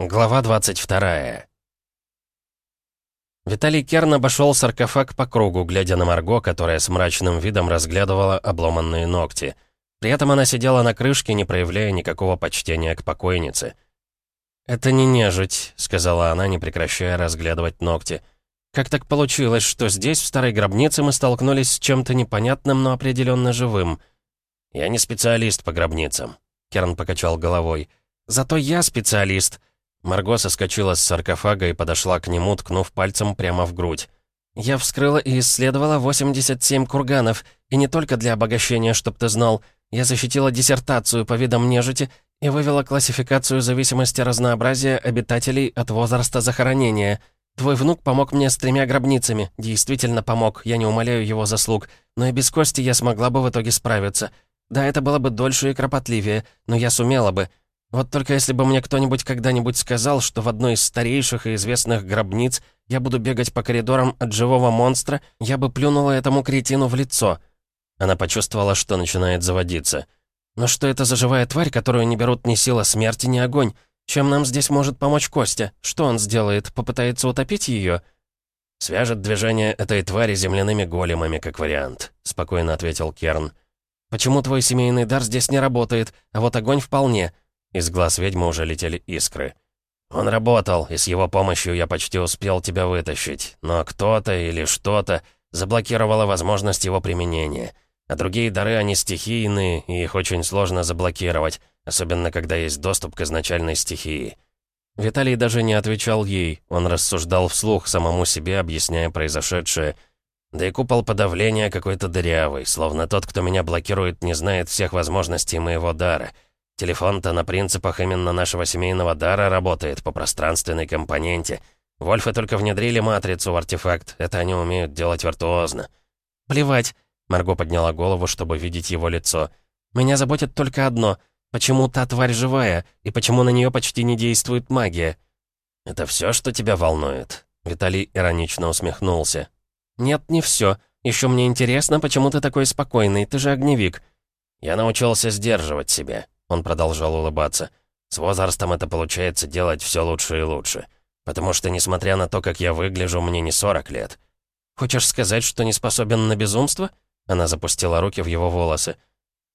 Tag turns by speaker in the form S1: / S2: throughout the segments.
S1: Глава 22 Виталий Керн обошел саркофаг по кругу, глядя на Марго, которая с мрачным видом разглядывала обломанные ногти. При этом она сидела на крышке, не проявляя никакого почтения к покойнице. «Это не нежить», — сказала она, не прекращая разглядывать ногти. «Как так получилось, что здесь, в старой гробнице, мы столкнулись с чем-то непонятным, но определенно живым?» «Я не специалист по гробницам», — Керн покачал головой. «Зато я специалист», Марго соскочила с саркофага и подошла к нему, ткнув пальцем прямо в грудь. «Я вскрыла и исследовала 87 курганов, и не только для обогащения, чтоб ты знал. Я защитила диссертацию по видам нежити и вывела классификацию зависимости разнообразия обитателей от возраста захоронения. Твой внук помог мне с тремя гробницами, действительно помог, я не умоляю его заслуг, но и без кости я смогла бы в итоге справиться. Да, это было бы дольше и кропотливее, но я сумела бы. Вот только если бы мне кто-нибудь когда-нибудь сказал, что в одной из старейших и известных гробниц я буду бегать по коридорам от живого монстра, я бы плюнула этому кретину в лицо. Она почувствовала, что начинает заводиться. Но что это за живая тварь, которую не берут ни сила смерти, ни огонь? Чем нам здесь может помочь Костя? Что он сделает? Попытается утопить ее? «Свяжет движение этой твари земляными големами, как вариант», — спокойно ответил Керн. «Почему твой семейный дар здесь не работает, а вот огонь вполне?» Из глаз ведьмы уже летели искры. «Он работал, и с его помощью я почти успел тебя вытащить. Но кто-то или что-то заблокировало возможность его применения. А другие дары, они стихийные, и их очень сложно заблокировать, особенно когда есть доступ к изначальной стихии». Виталий даже не отвечал ей, он рассуждал вслух самому себе, объясняя произошедшее. Да и купол подавления какой-то дырявый, словно тот, кто меня блокирует, не знает всех возможностей моего дара — Телефон-то на принципах именно нашего семейного дара работает по пространственной компоненте. Вольфы только внедрили матрицу в артефакт. Это они умеют делать виртуозно. «Плевать», — Марго подняла голову, чтобы видеть его лицо. «Меня заботит только одно. Почему та тварь живая, и почему на нее почти не действует магия?» «Это все, что тебя волнует?» Виталий иронично усмехнулся. «Нет, не все. Еще мне интересно, почему ты такой спокойный, ты же огневик». «Я научился сдерживать себя. Он продолжал улыбаться. «С возрастом это получается делать все лучше и лучше. Потому что, несмотря на то, как я выгляжу, мне не 40 лет». «Хочешь сказать, что не способен на безумство?» Она запустила руки в его волосы.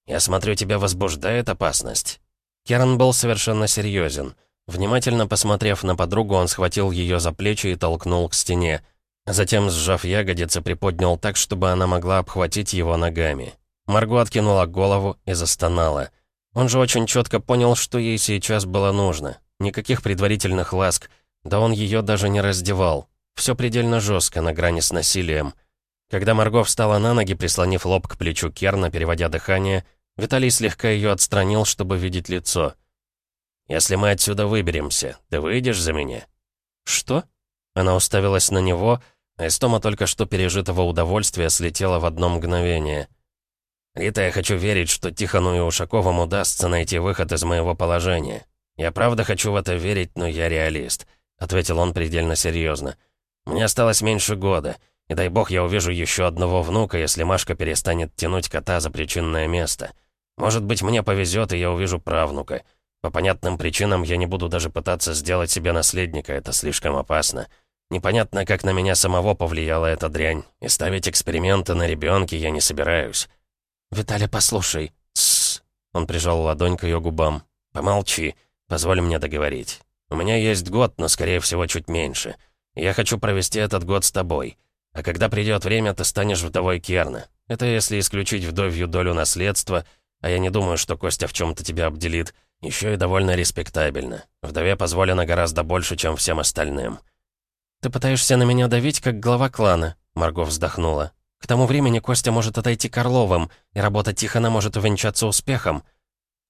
S1: «Я смотрю, тебя возбуждает опасность». Керн был совершенно серьезен. Внимательно посмотрев на подругу, он схватил ее за плечи и толкнул к стене. Затем, сжав ягодицы, приподнял так, чтобы она могла обхватить его ногами. Марго откинула голову и застонала. Он же очень четко понял, что ей сейчас было нужно. Никаких предварительных ласк. Да он ее даже не раздевал. Все предельно жестко, на грани с насилием. Когда Марго встала на ноги, прислонив лоб к плечу Керна, переводя дыхание, Виталий слегка ее отстранил, чтобы видеть лицо. «Если мы отсюда выберемся, ты выйдешь за меня?» «Что?» Она уставилась на него, а из тома только что пережитого удовольствия слетела в одно мгновение. «Рита, я хочу верить, что Тихону и Ушаковым удастся найти выход из моего положения. Я правда хочу в это верить, но я реалист», — ответил он предельно серьезно. «Мне осталось меньше года, и дай бог я увижу еще одного внука, если Машка перестанет тянуть кота за причинное место. Может быть, мне повезет, и я увижу правнука. По понятным причинам я не буду даже пытаться сделать себе наследника, это слишком опасно». Непонятно, как на меня самого повлияла эта дрянь, и ставить эксперименты на ребенке я не собираюсь. «Виталя, послушай». «Тссс». Он прижал ладонь к ее губам. «Помолчи. Позволь мне договорить. У меня есть год, но, скорее всего, чуть меньше. Я хочу провести этот год с тобой. А когда придет время, ты станешь вдовой Керна. Это если исключить вдовью долю наследства, а я не думаю, что Костя в чем-то тебя обделит. Еще и довольно респектабельно. Вдове позволено гораздо больше, чем всем остальным». «Ты пытаешься на меня давить, как глава клана», — Марго вздохнула. К тому времени Костя может отойти к Орловым, и работа Тихона может увенчаться успехом.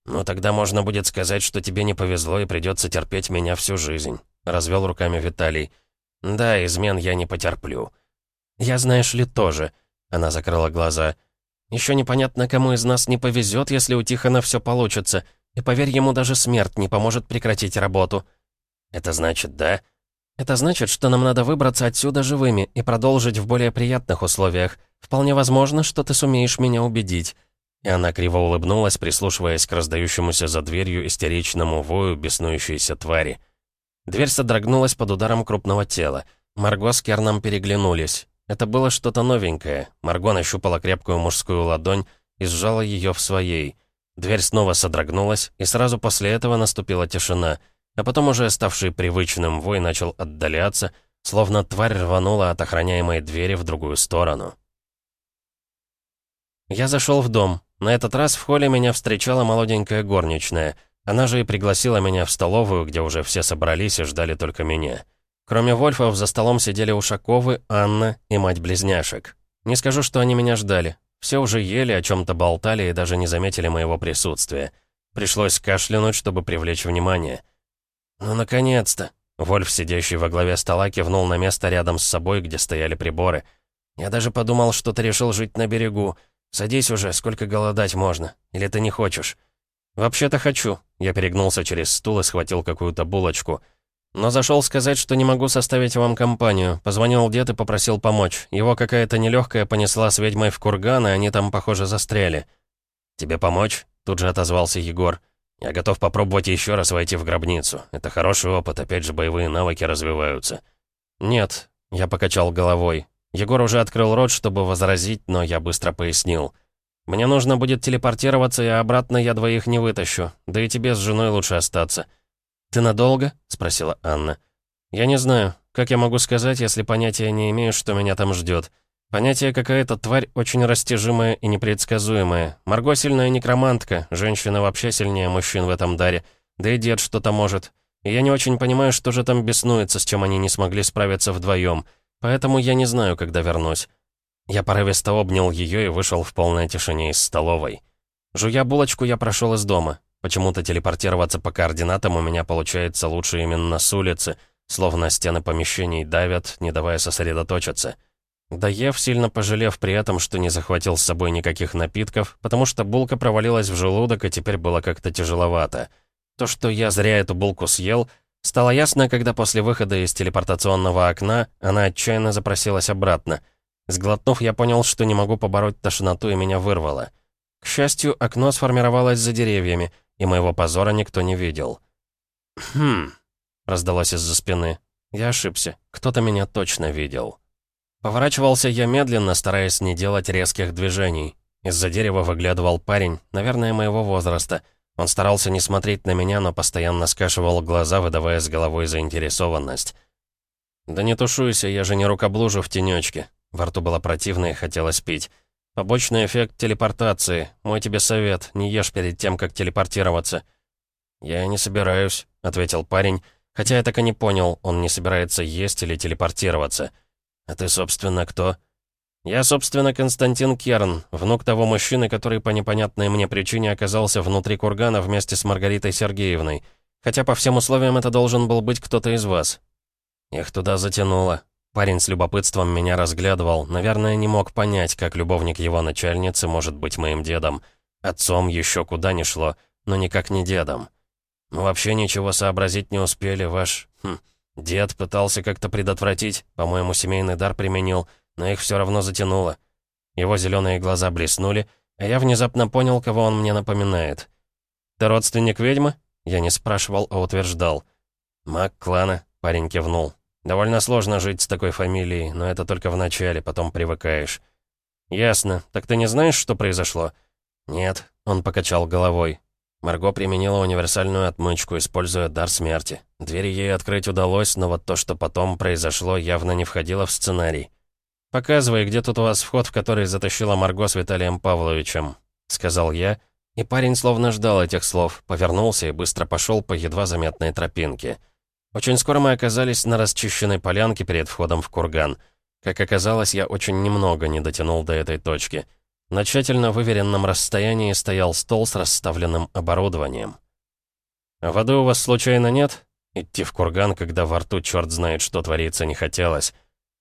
S1: «Ну, тогда можно будет сказать, что тебе не повезло и придется терпеть меня всю жизнь», — развел руками Виталий. «Да, измен я не потерплю». «Я, знаешь ли, тоже», — она закрыла глаза. «Еще непонятно, кому из нас не повезет, если у Тихона все получится, и, поверь, ему даже смерть не поможет прекратить работу». «Это значит, да?» Это значит, что нам надо выбраться отсюда живыми и продолжить в более приятных условиях. Вполне возможно, что ты сумеешь меня убедить». И она криво улыбнулась, прислушиваясь к раздающемуся за дверью истеричному вою беснующейся твари. Дверь содрогнулась под ударом крупного тела. Марго с Керном переглянулись. Это было что-то новенькое. Марго нащупала крепкую мужскую ладонь и сжала ее в своей. Дверь снова содрогнулась, и сразу после этого наступила тишина, а потом уже ставший привычным вой начал отдаляться, словно тварь рванула от охраняемой двери в другую сторону. Я зашел в дом. На этот раз в холле меня встречала молоденькая горничная. Она же и пригласила меня в столовую, где уже все собрались и ждали только меня. Кроме Вольфов, за столом сидели Ушаковы, Анна и мать-близняшек. Не скажу, что они меня ждали. Все уже ели, о чем-то болтали и даже не заметили моего присутствия. Пришлось кашлянуть, чтобы привлечь внимание. «Ну, наконец-то!» Вольф, сидящий во главе стола, кивнул на место рядом с собой, где стояли приборы. «Я даже подумал, что ты решил жить на берегу. «Садись уже, сколько голодать можно? Или ты не хочешь?» «Вообще-то хочу». Я перегнулся через стул и схватил какую-то булочку. «Но зашел сказать, что не могу составить вам компанию. Позвонил дед и попросил помочь. Его какая-то нелегкая понесла с ведьмой в курган, и они там, похоже, застряли». «Тебе помочь?» Тут же отозвался Егор. «Я готов попробовать еще раз войти в гробницу. Это хороший опыт, опять же боевые навыки развиваются». «Нет», — я покачал головой. Егор уже открыл рот, чтобы возразить, но я быстро пояснил. «Мне нужно будет телепортироваться, и обратно я двоих не вытащу. Да и тебе с женой лучше остаться». «Ты надолго?» — спросила Анна. «Я не знаю. Как я могу сказать, если понятия не имею, что меня там ждет? Понятие какая-то тварь очень растяжимая и непредсказуемая. Марго сильная некромантка, женщина вообще сильнее мужчин в этом даре. Да и дед что-то может. И я не очень понимаю, что же там беснуется, с чем они не смогли справиться вдвоем. Поэтому я не знаю, когда вернусь. Я порывисто обнял ее и вышел в полной тишине из столовой. Жуя булочку, я прошел из дома. Почему-то телепортироваться по координатам у меня получается лучше именно с улицы, словно стены помещений давят, не давая сосредоточиться. Доев, сильно пожалев при этом, что не захватил с собой никаких напитков, потому что булка провалилась в желудок и теперь было как-то тяжеловато. То, что я зря эту булку съел — Стало ясно, когда после выхода из телепортационного окна она отчаянно запросилась обратно. Сглотнув, я понял, что не могу побороть тошноту, и меня вырвало. К счастью, окно сформировалось за деревьями, и моего позора никто не видел. «Хм...» — раздалось из-за спины. Я ошибся. Кто-то меня точно видел. Поворачивался я медленно, стараясь не делать резких движений. Из-за дерева выглядывал парень, наверное, моего возраста — он старался не смотреть на меня, но постоянно скашивал глаза, выдавая с головой заинтересованность. «Да не тушуйся, я же не рукоблужу в тенечке». Во рту было противно и хотелось пить. «Побочный эффект телепортации. Мой тебе совет, не ешь перед тем, как телепортироваться». «Я не собираюсь», — ответил парень, хотя я так и не понял, он не собирается есть или телепортироваться. «А ты, собственно, кто?» «Я, собственно, Константин Керн, внук того мужчины, который по непонятной мне причине оказался внутри кургана вместе с Маргаритой Сергеевной. Хотя по всем условиям это должен был быть кто-то из вас». Их туда затянуло. Парень с любопытством меня разглядывал, наверное, не мог понять, как любовник его начальницы может быть моим дедом. Отцом еще куда ни шло, но никак не дедом. Вообще ничего сообразить не успели, ваш... Хм, дед пытался как-то предотвратить, по-моему, семейный дар применил — но их все равно затянуло. Его зеленые глаза блеснули, а я внезапно понял, кого он мне напоминает. «Ты родственник ведьмы?» Я не спрашивал, а утверждал. «Маг клана», — парень кивнул. «Довольно сложно жить с такой фамилией, но это только в начале, потом привыкаешь». «Ясно. Так ты не знаешь, что произошло?» «Нет», — он покачал головой. Марго применила универсальную отмычку, используя дар смерти. Двери ей открыть удалось, но вот то, что потом произошло, явно не входило в сценарий. «Показывай, где тут у вас вход, в который затащила Марго с Виталием Павловичем», — сказал я, и парень словно ждал этих слов, повернулся и быстро пошел по едва заметной тропинке. Очень скоро мы оказались на расчищенной полянке перед входом в курган. Как оказалось, я очень немного не дотянул до этой точки. На тщательно выверенном расстоянии стоял стол с расставленным оборудованием. «А воды у вас случайно нет?» Идти в курган, когда во рту черт знает, что творится, не хотелось.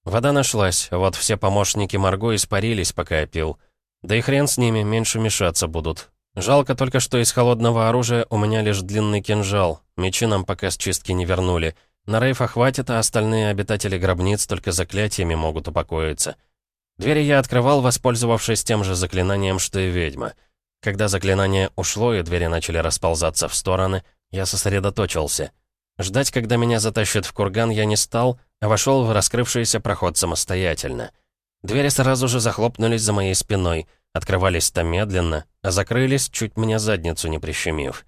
S1: Вода нашлась, вот все помощники Марго испарились, пока я пил. Да и хрен с ними, меньше мешаться будут. Жалко только, что из холодного оружия у меня лишь длинный кинжал. Мечи нам пока с чистки не вернули. На рейфа хватит, а остальные обитатели гробниц только заклятиями могут упокоиться. Двери я открывал, воспользовавшись тем же заклинанием, что и ведьма. Когда заклинание ушло и двери начали расползаться в стороны, я сосредоточился. Ждать, когда меня затащат в курган, я не стал, а вошел в раскрывшийся проход самостоятельно. Двери сразу же захлопнулись за моей спиной, открывались-то медленно, а закрылись, чуть меня задницу не прищемив.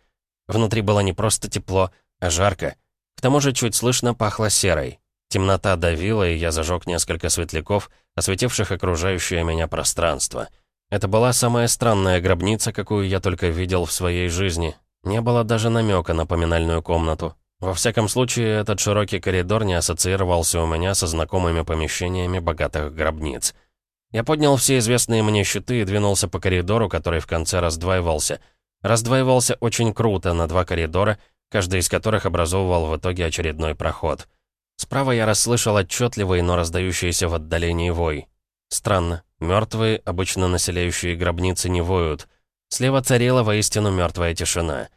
S1: Внутри было не просто тепло, а жарко. К тому же чуть слышно пахло серой. Темнота давила, и я зажег несколько светляков, осветивших окружающее меня пространство. Это была самая странная гробница, какую я только видел в своей жизни. Не было даже намека на поминальную комнату. Во всяком случае, этот широкий коридор не ассоциировался у меня со знакомыми помещениями богатых гробниц. Я поднял все известные мне щиты и двинулся по коридору, который в конце раздваивался. Раздваивался очень круто на два коридора, каждый из которых образовывал в итоге очередной проход. Справа я расслышал отчетливый, но раздающийся в отдалении вой. Странно, мертвые, обычно населяющие гробницы, не воют. Слева царила воистину мертвая тишина.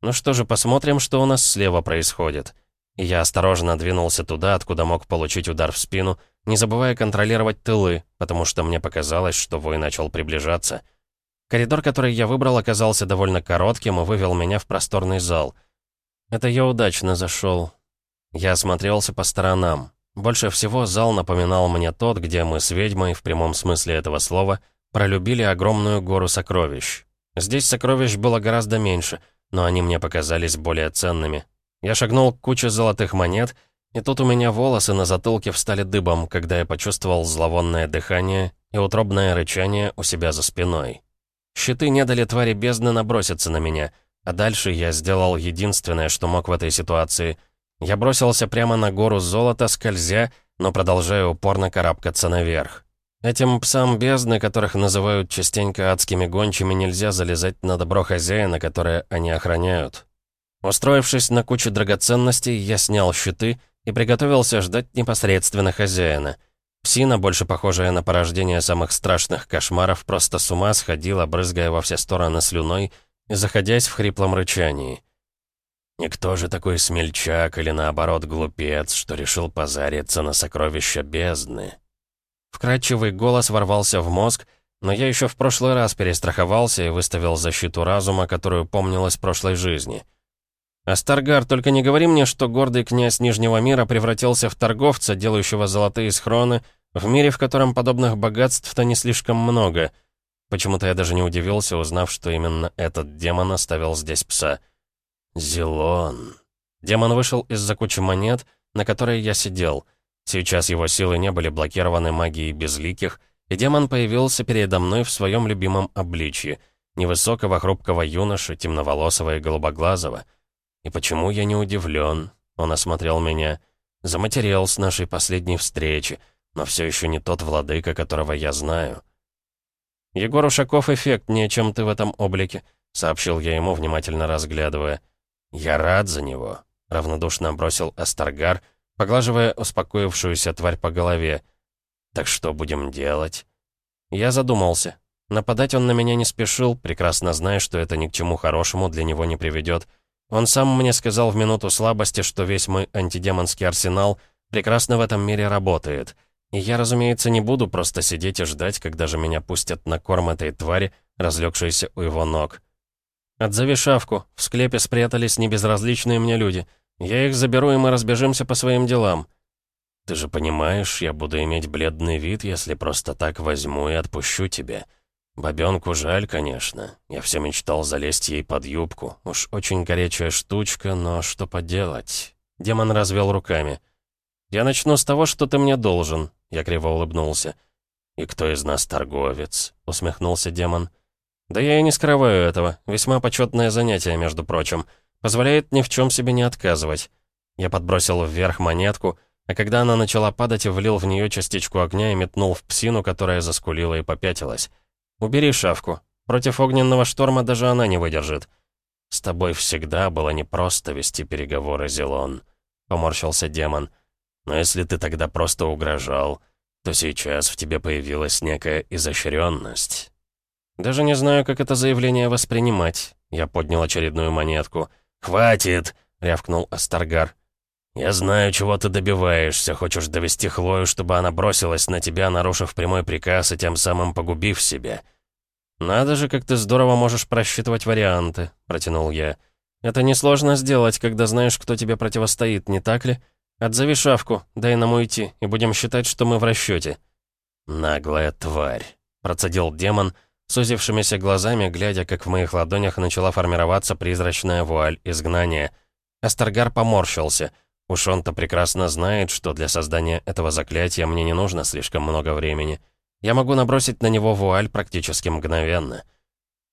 S1: Ну что же, посмотрим, что у нас слева происходит. Я осторожно двинулся туда, откуда мог получить удар в спину, не забывая контролировать тылы, потому что мне показалось, что вой начал приближаться. Коридор, который я выбрал, оказался довольно коротким и вывел меня в просторный зал. Это я удачно зашел. Я осмотрелся по сторонам. Больше всего зал напоминал мне тот, где мы с ведьмой, в прямом смысле этого слова, пролюбили огромную гору сокровищ. Здесь сокровищ было гораздо меньше, но они мне показались более ценными. Я шагнул к куче золотых монет, и тут у меня волосы на затылке встали дыбом, когда я почувствовал зловонное дыхание и утробное рычание у себя за спиной. Щиты не дали твари бездны наброситься на меня, а дальше я сделал единственное, что мог в этой ситуации — я бросился прямо на гору золота, скользя, но продолжая упорно карабкаться наверх. Этим псам бездны, которых называют частенько адскими гончими, нельзя залезать на добро хозяина, которое они охраняют. Устроившись на куче драгоценностей, я снял щиты и приготовился ждать непосредственно хозяина. Псина, больше похожая на порождение самых страшных кошмаров, просто с ума сходила, брызгая во все стороны слюной и заходясь в хриплом рычании. Никто же такой смельчак или наоборот глупец, что решил позариться на сокровища бездны. Вкрадчивый голос ворвался в мозг, но я еще в прошлый раз перестраховался и выставил защиту разума, которую помнилось прошлой жизни. «Астаргар, только не говори мне, что гордый князь Нижнего мира превратился в торговца, делающего золотые схроны, в мире, в котором подобных богатств-то не слишком много. Почему-то я даже не удивился, узнав, что именно этот демон оставил здесь пса». «Зелон». Демон вышел из-за кучи монет, на которой я сидел. Сейчас его силы не были блокированы магией безликих, и демон появился передо мной в своем любимом обличье, невысокого хрупкого юноши, темноволосого и голубоглазого. И почему я не удивлен? Он осмотрел меня. Заматериал с нашей последней встречи, но все еще не тот владыка, которого я знаю. «Егор Ушаков эффектнее, чем ты в этом облике», — сообщил я ему, внимательно разглядывая. «Я рад за него», — равнодушно бросил Астаргар, поглаживая успокоившуюся тварь по голове. «Так что будем делать?» Я задумался. Нападать он на меня не спешил, прекрасно зная, что это ни к чему хорошему для него не приведет. Он сам мне сказал в минуту слабости, что весь мой антидемонский арсенал прекрасно в этом мире работает. И я, разумеется, не буду просто сидеть и ждать, когда же меня пустят на корм этой твари, разлегшейся у его ног. «Отзови шавку. В склепе спрятались небезразличные мне люди. Я их заберу, и мы разбежимся по своим делам». «Ты же понимаешь, я буду иметь бледный вид, если просто так возьму и отпущу тебя. Бабёнку жаль, конечно. Я все мечтал залезть ей под юбку. Уж очень горячая штучка, но что поделать?» Демон развел руками. «Я начну с того, что ты мне должен», — я криво улыбнулся. «И кто из нас торговец?» — усмехнулся демон. «Демон». Да я и не скрываю этого. Весьма почетное занятие, между прочим. Позволяет ни в чем себе не отказывать. Я подбросил вверх монетку, а когда она начала падать, влил в нее частичку огня и метнул в псину, которая заскулила и попятилась. «Убери шавку. Против огненного шторма даже она не выдержит». «С тобой всегда было непросто вести переговоры, Зелон», — поморщился демон. «Но если ты тогда просто угрожал, то сейчас в тебе появилась некая изощренность. «Даже не знаю, как это заявление воспринимать». Я поднял очередную монетку. «Хватит!» — рявкнул Астаргар. «Я знаю, чего ты добиваешься. Хочешь довести Хлою, чтобы она бросилась на тебя, нарушив прямой приказ и тем самым погубив себя». «Надо же, как ты здорово можешь просчитывать варианты», — протянул я. Это несложно сделать, когда знаешь, кто тебе противостоит, не так ли? Отзови шавку, дай нам уйти, и будем считать, что мы в расчете. «Наглая тварь», — процедил демон, сузившимися глазами, глядя, как в моих ладонях начала формироваться призрачная вуаль изгнания. Астаргар поморщился. Уж он-то прекрасно знает, что для создания этого заклятия мне не нужно слишком много времени. Я могу набросить на него вуаль практически мгновенно.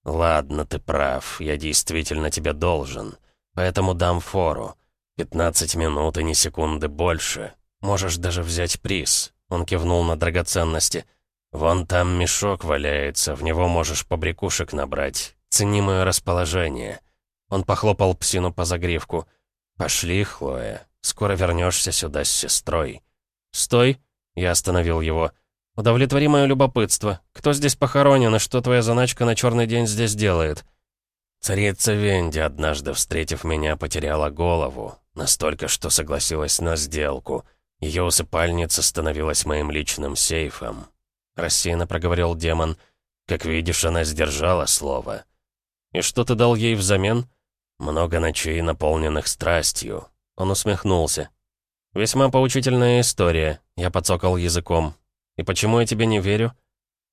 S1: «Ладно, ты прав, я действительно тебе должен. Поэтому дам фору. 15 минут и ни секунды больше. Можешь даже взять приз». Он кивнул на драгоценности. «Вон там мешок валяется, в него можешь побрякушек набрать. Цени мое расположение». Он похлопал псину по загривку. «Пошли, Хлоя, скоро вернешься сюда с сестрой». «Стой!» — я остановил его. «Удовлетвори мое любопытство. Кто здесь похоронен и что твоя заначка на черный день здесь делает?» Царица Венди, однажды встретив меня, потеряла голову. Настолько, что согласилась на сделку. Ее усыпальница становилась моим личным сейфом. Рассеянно проговорил демон. Как видишь, она сдержала слово. «И что ты дал ей взамен?» «Много ночей, наполненных страстью». Он усмехнулся. «Весьма поучительная история», — я подсокал языком. «И почему я тебе не верю?»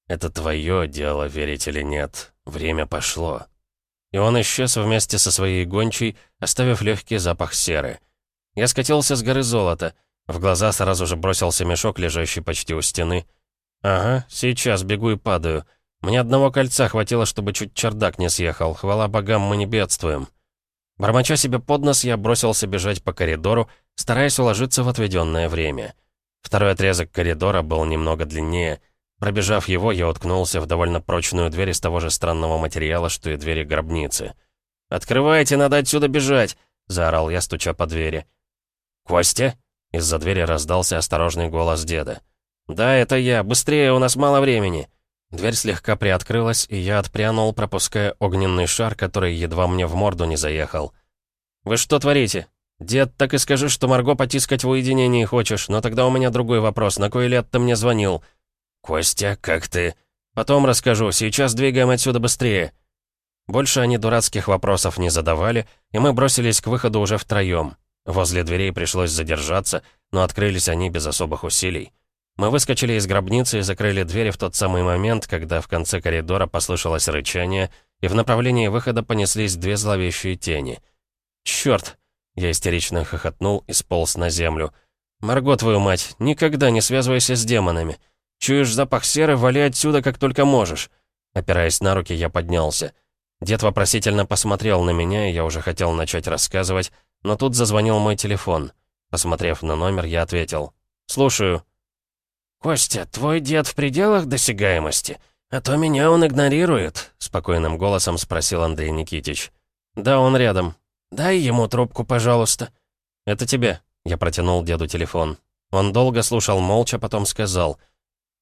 S1: «Это твое дело, верить или нет. Время пошло». И он исчез вместе со своей гончей, оставив легкий запах серы. Я скатился с горы золота. В глаза сразу же бросился мешок, лежащий почти у стены. «Ага, сейчас бегу и падаю. Мне одного кольца хватило, чтобы чуть чердак не съехал. Хвала богам, мы не бедствуем». Бормоча себе под нос, я бросился бежать по коридору, стараясь уложиться в отведенное время. Второй отрезок коридора был немного длиннее. Пробежав его, я уткнулся в довольно прочную дверь из того же странного материала, что и двери гробницы. «Открывайте, надо отсюда бежать!» — заорал я, стуча по двери. «Костя?» — из-за двери раздался осторожный голос деда. «Да, это я. Быстрее, у нас мало времени». Дверь слегка приоткрылась, и я отпрянул, пропуская огненный шар, который едва мне в морду не заехал. «Вы что творите? Дед, так и скажи, что Марго потискать в уединении хочешь, но тогда у меня другой вопрос. На кой лет ты мне звонил?» «Костя, как ты?» «Потом расскажу. Сейчас двигаем отсюда быстрее». Больше они дурацких вопросов не задавали, и мы бросились к выходу уже втроем. Возле дверей пришлось задержаться, но открылись они без особых усилий. Мы выскочили из гробницы и закрыли двери в тот самый момент, когда в конце коридора послышалось рычание, и в направлении выхода понеслись две зловещие тени. «Чёрт!» — я истерично хохотнул и сполз на землю. «Марго, твою мать, никогда не связывайся с демонами. Чуешь запах серы, вали отсюда, как только можешь». Опираясь на руки, я поднялся. Дед вопросительно посмотрел на меня, и я уже хотел начать рассказывать, но тут зазвонил мой телефон. Посмотрев на номер, я ответил. «Слушаю». «Костя, твой дед в пределах досягаемости? А то меня он игнорирует», — спокойным голосом спросил Андрей Никитич. «Да, он рядом. Дай ему трубку, пожалуйста». «Это тебе», — я протянул деду телефон. Он долго слушал молча, потом сказал.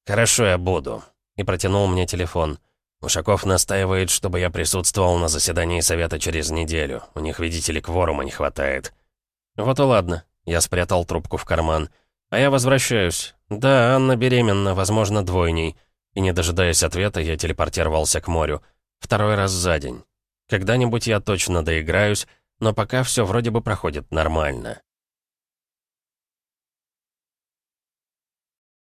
S1: «Хорошо, я буду», и протянул мне телефон. Ушаков настаивает, чтобы я присутствовал на заседании совета через неделю. У них, видите ли, кворума не хватает. Вот и ладно. Я спрятал трубку в карман. А я возвращаюсь. Да, Анна беременна, возможно, двойней. И не дожидаясь ответа, я телепортировался к морю. Второй раз за день. Когда-нибудь я точно доиграюсь, но пока все вроде бы проходит нормально.